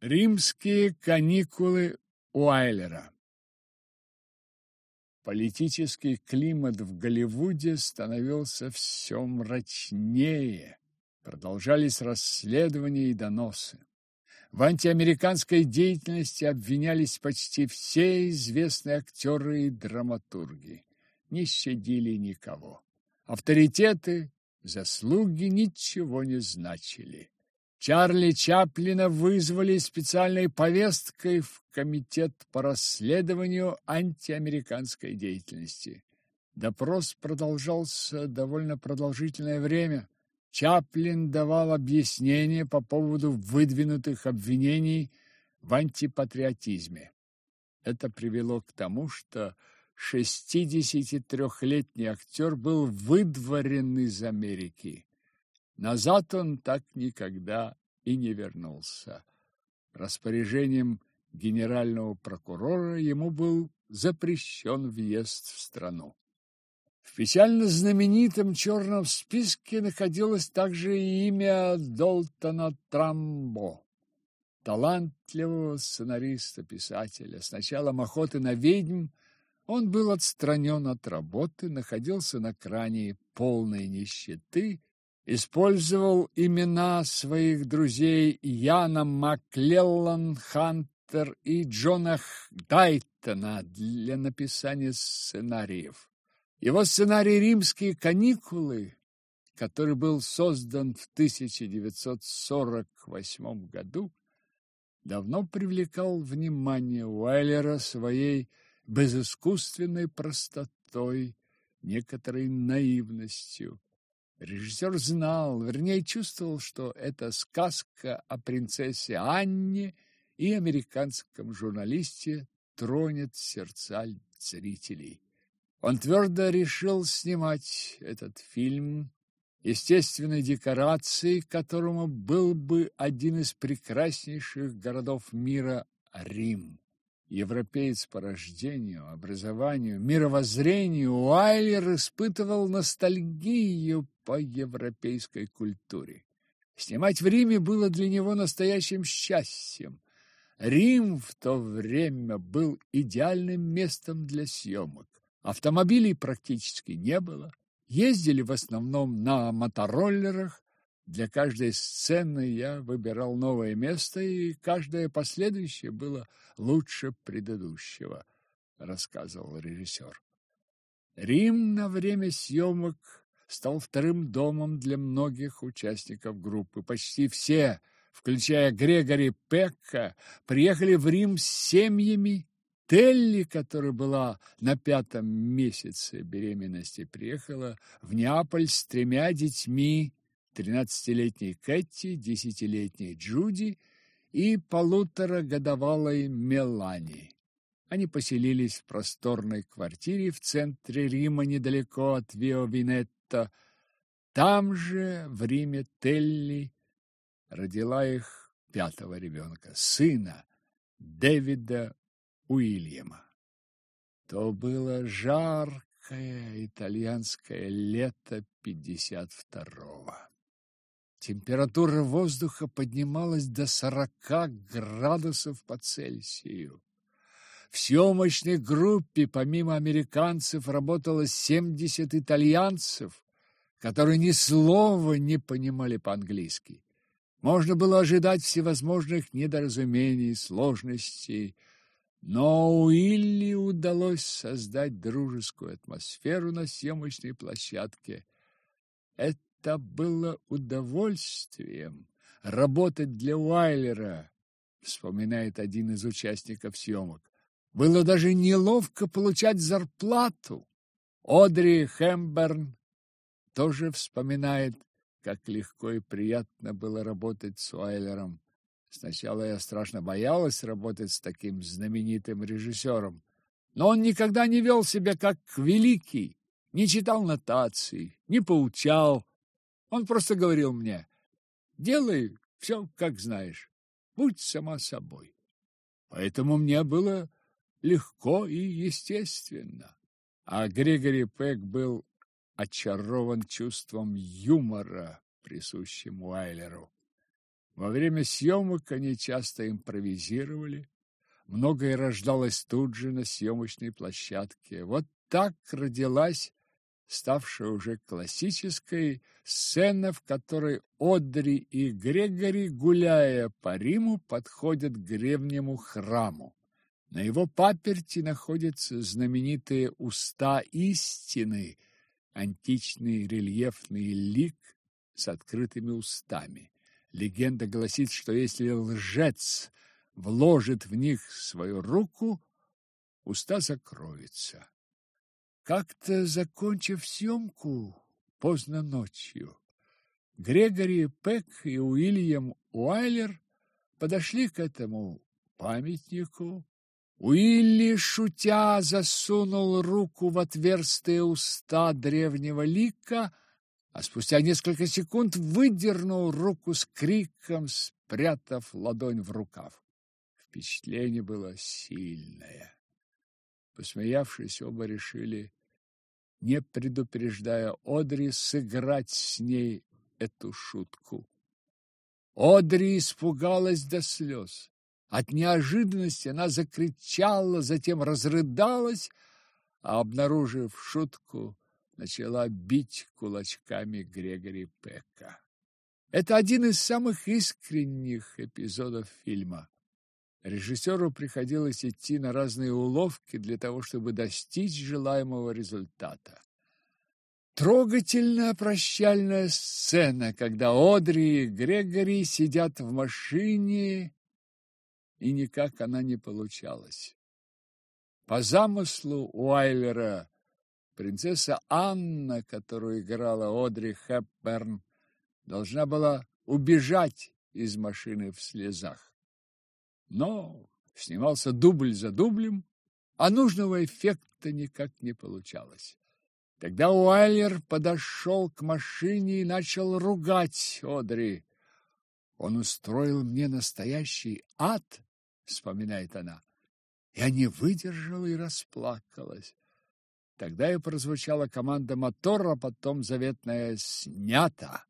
Римские каникулы Уайлера Политический климат в Голливуде становился все мрачнее. Продолжались расследования и доносы. В антиамериканской деятельности обвинялись почти все известные актеры и драматурги. Не щадили никого. Авторитеты, заслуги ничего не значили. Чарли Чаплина вызвали специальной повесткой в комитет по расследованию антиамериканской деятельности. Допрос продолжался довольно продолжительное время. Чаплин давал объяснения по поводу выдвинутых обвинений в антипатриотизме. Это привело к тому, что 63-летний актер был выдворен из Америки. Назад он так никогда и не вернулся. Распоряжением генерального прокурора ему был запрещен въезд в страну. В печально знаменитом черном списке находилось также имя Долтона Трамбо, талантливого сценариста-писателя. С началом охоты на ведьм он был отстранен от работы, находился на кране полной нищеты использовал имена своих друзей Яна Маклеллан Хантер и Джона Дайтона для написания сценариев. Его сценарий «Римские каникулы», который был создан в 1948 году, давно привлекал внимание Уайлера своей безыскусственной простотой, некоторой наивностью. Режиссер знал, вернее чувствовал, что это сказка о принцессе Анне и американском журналисте тронет сердца зрителей. Он твердо решил снимать этот фильм, естественной декорацией которому был бы один из прекраснейших городов мира – Рим. Европеец по рождению, образованию, мировоззрению, Уайлер испытывал ностальгию по европейской культуре. Снимать в Риме было для него настоящим счастьем. Рим в то время был идеальным местом для съемок. Автомобилей практически не было. Ездили в основном на мотороллерах, для каждой сцены я выбирал новое место, и каждое последующее было лучше предыдущего, рассказывал режиссер. Рим на время съемок стал вторым домом для многих участников группы. Почти все, включая Грегори Пекка, приехали в Рим с семьями. Телли, которая была на пятом месяце беременности, приехала в Неаполь с тремя детьми тринадцатилетней Кэти, десятилетней Джуди и полуторагодовалой Мелани. Они поселились в просторной квартире в центре Рима, недалеко от Вио-Винетто. Там же, в Риме, Телли родила их пятого ребенка, сына Дэвида Уильяма. То было жаркое итальянское лето пятьдесят второго. Температура воздуха поднималась до сорока градусов по Цельсию. В съемочной группе помимо американцев работало семьдесят итальянцев, которые ни слова не понимали по-английски. Можно было ожидать всевозможных недоразумений, сложностей, но Уилли удалось создать дружескую атмосферу на съемочной площадке. Это это было удовольствием работать для Уайлера, вспоминает один из участников съемок. Было даже неловко получать зарплату. Одри Хэмберн тоже вспоминает, как легко и приятно было работать с Уайлером. Сначала я страшно боялась работать с таким знаменитым режиссером, но он никогда не вел себя как великий, не читал нотаций, не поучал, он просто говорил мне, делай все, как знаешь, будь сама собой. Поэтому мне было легко и естественно. А Григорий Пек был очарован чувством юмора, присущим Уайлеру. Во время съемок они часто импровизировали. Многое рождалось тут же на съемочной площадке. Вот так родилась ставшая уже классической сцена, в которой Одри и Грегори, гуляя по Риму, подходят к древнему храму. На его паперти находятся знаменитые уста истины, античный рельефный лик с открытыми устами. Легенда гласит, что если лжец вложит в них свою руку, уста закроются. Как-то, закончив съемку поздно ночью, Грегори Пек и Уильям Уайлер подошли к этому памятнику. Уилли, шутя, засунул руку в отверстые уста древнего лика, а спустя несколько секунд выдернул руку с криком, спрятав ладонь в рукав. Впечатление было сильное. Посмеявшись, оба решили не предупреждая Одри, сыграть с ней эту шутку. Одри испугалась до слез. От неожиданности она закричала, затем разрыдалась, а, обнаружив шутку, начала бить кулачками Грегори Пека. Это один из самых искренних эпизодов фильма. Режиссеру приходилось идти на разные уловки для того, чтобы достичь желаемого результата. Трогательная прощальная сцена, когда Одри и Грегори сидят в машине, и никак она не получалась. По замыслу Уайлера принцесса Анна, которую играла Одри Хепберн, должна была убежать из машины в слезах. Но снимался дубль за дублем, а нужного эффекта никак не получалось. Тогда Уайлер подошел к машине и начал ругать Одри. «Он устроил мне настоящий ад», — вспоминает она. Я не выдержала и расплакалась. Тогда и прозвучала команда мотора, потом заветная «снято».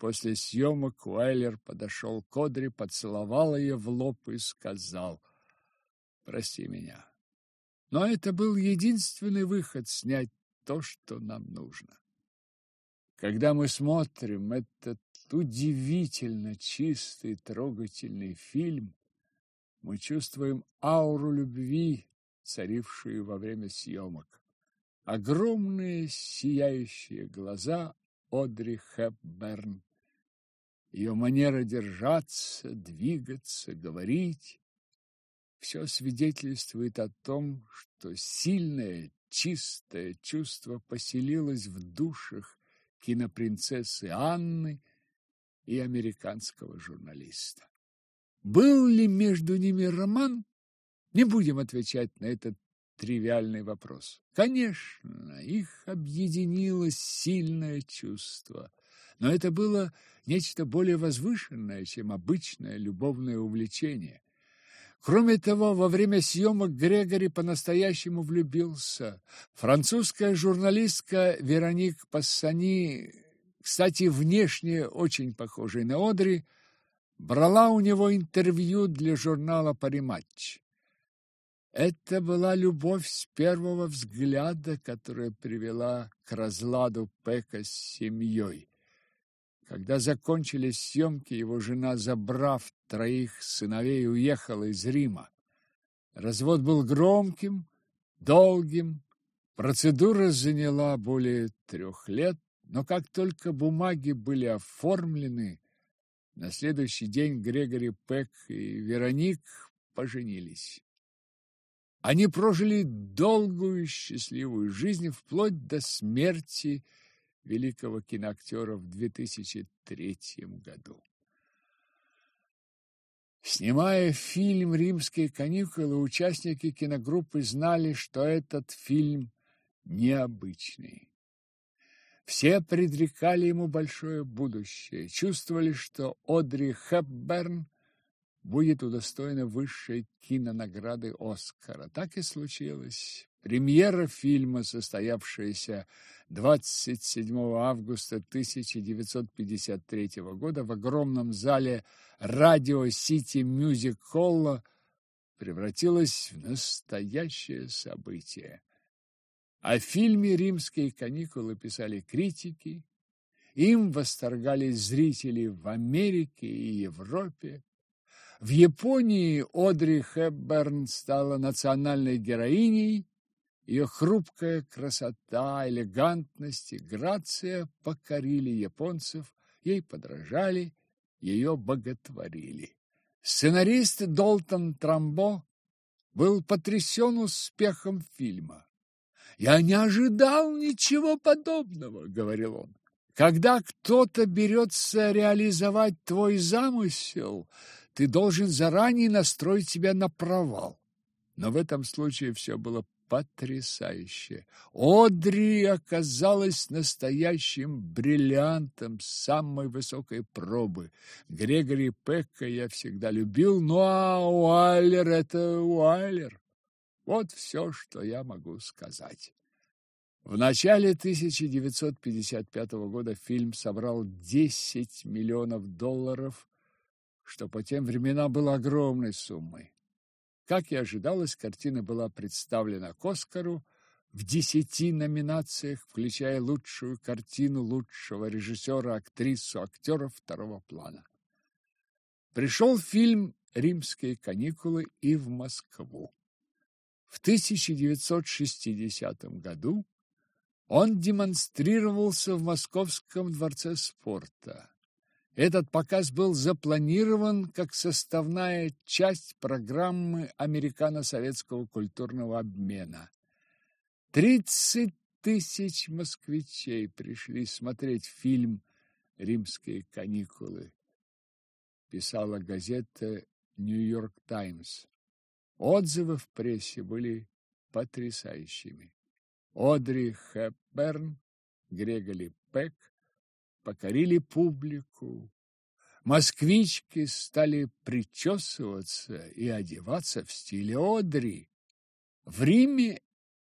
После съемок Уайлер подошел к Одри, поцеловал ее в лоб и сказал «Прости меня». Но это был единственный выход снять то, что нам нужно. Когда мы смотрим этот удивительно чистый, трогательный фильм, мы чувствуем ауру любви, царившую во время съемок. Огромные сияющие глаза Одри Хепберн ее манера держаться, двигаться, говорить. Все свидетельствует о том, что сильное, чистое чувство поселилось в душах кинопринцессы Анны и американского журналиста. Был ли между ними роман? Не будем отвечать на этот тривиальный вопрос. Конечно, их объединило сильное чувство, но это было нечто более возвышенное, чем обычное любовное увлечение. Кроме того, во время съемок Грегори по-настоящему влюбился. Французская журналистка Вероник Пассани, кстати, внешне очень похожей на Одри, брала у него интервью для журнала «Париматч». Это была любовь с первого взгляда, которая привела к разладу Пека с семьей. Когда закончились съемки, его жена, забрав троих сыновей, уехала из Рима. Развод был громким, долгим. Процедура заняла более трех лет, но как только бумаги были оформлены, на следующий день Грегори Пек и Вероник поженились. Они прожили долгую счастливую жизнь вплоть до смерти великого киноактера в 2003 году. Снимая фильм «Римские каникулы», участники киногруппы знали, что этот фильм необычный. Все предрекали ему большое будущее, чувствовали, что Одри Хепберн будет удостоена высшей кинонаграды Оскара. Так и случилось. Премьера фильма, состоявшаяся 27 августа 1953 года в огромном зале Радио Сити Мюзик Холла, превратилась в настоящее событие. О фильме «Римские каникулы» писали критики, им восторгались зрители в Америке и Европе. В Японии Одри Хепберн стала национальной героиней, ее хрупкая красота, элегантность и грация покорили японцев, ей подражали, ее боготворили. Сценарист Долтон Трамбо был потрясен успехом фильма. «Я не ожидал ничего подобного», — говорил он. «Когда кто-то берется реализовать твой замысел, ты должен заранее настроить себя на провал». Но в этом случае все было потрясающе. Одри оказалась настоящим бриллиантом самой высокой пробы. Грегори Пекка я всегда любил, ну а Уайлер — это Уайлер. Вот все, что я могу сказать. В начале 1955 года фильм собрал 10 миллионов долларов, что по тем временам было огромной суммой. Как и ожидалось, картина была представлена к Оскару в десяти номинациях, включая лучшую картину лучшего режиссера, актрису, актеров второго плана. Пришел фильм «Римские каникулы» и в Москву. В 1960 году он демонстрировался в Московском дворце спорта. Этот показ был запланирован как составная часть программы американо-советского культурного обмена. Тридцать тысяч москвичей пришли смотреть фильм «Римские каникулы», писала газета «Нью-Йорк Таймс». Отзывы в прессе были потрясающими. Одри Хепберн, Грегори Пек, покорили публику. Москвички стали причесываться и одеваться в стиле Одри. В Риме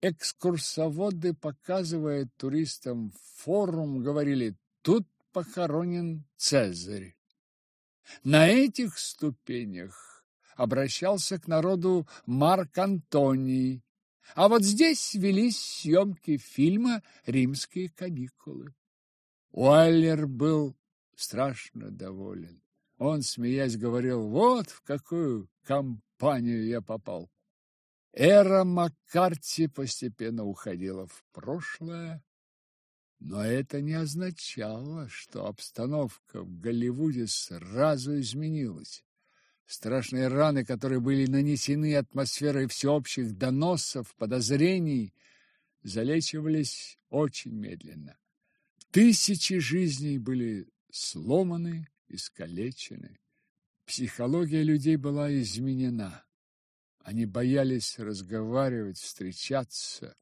экскурсоводы, показывая туристам форум, говорили «тут похоронен Цезарь». На этих ступенях обращался к народу Марк Антоний, а вот здесь велись съемки фильма «Римские каникулы». Уайлер был страшно доволен. Он, смеясь, говорил, вот в какую компанию я попал. Эра Маккарти постепенно уходила в прошлое, но это не означало, что обстановка в Голливуде сразу изменилась. Страшные раны, которые были нанесены атмосферой всеобщих доносов, подозрений, залечивались очень медленно. Тысячи жизней были сломаны, искалечены. Психология людей была изменена. Они боялись разговаривать, встречаться.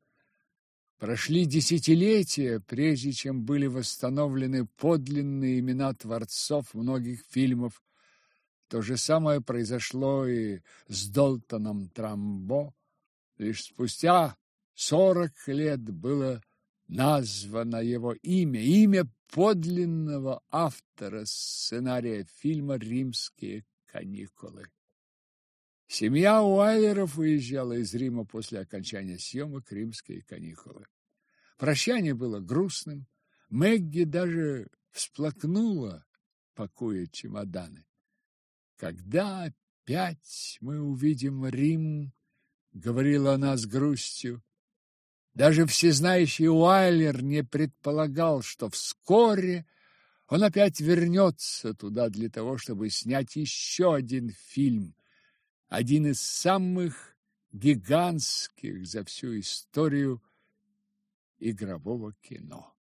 Прошли десятилетия, прежде чем были восстановлены подлинные имена творцов многих фильмов. То же самое произошло и с Долтоном Трамбо. Лишь спустя сорок лет было названо его имя, имя подлинного автора сценария фильма «Римские каникулы». Семья Уайлеров уезжала из Рима после окончания съемок «Римские каникулы». Прощание было грустным. Мэгги даже всплакнула, пакуя чемоданы. «Когда опять мы увидим Рим?» — говорила она с грустью. Даже всезнающий Уайлер не предполагал, что вскоре он опять вернется туда для того, чтобы снять еще один фильм, один из самых гигантских за всю историю игрового кино.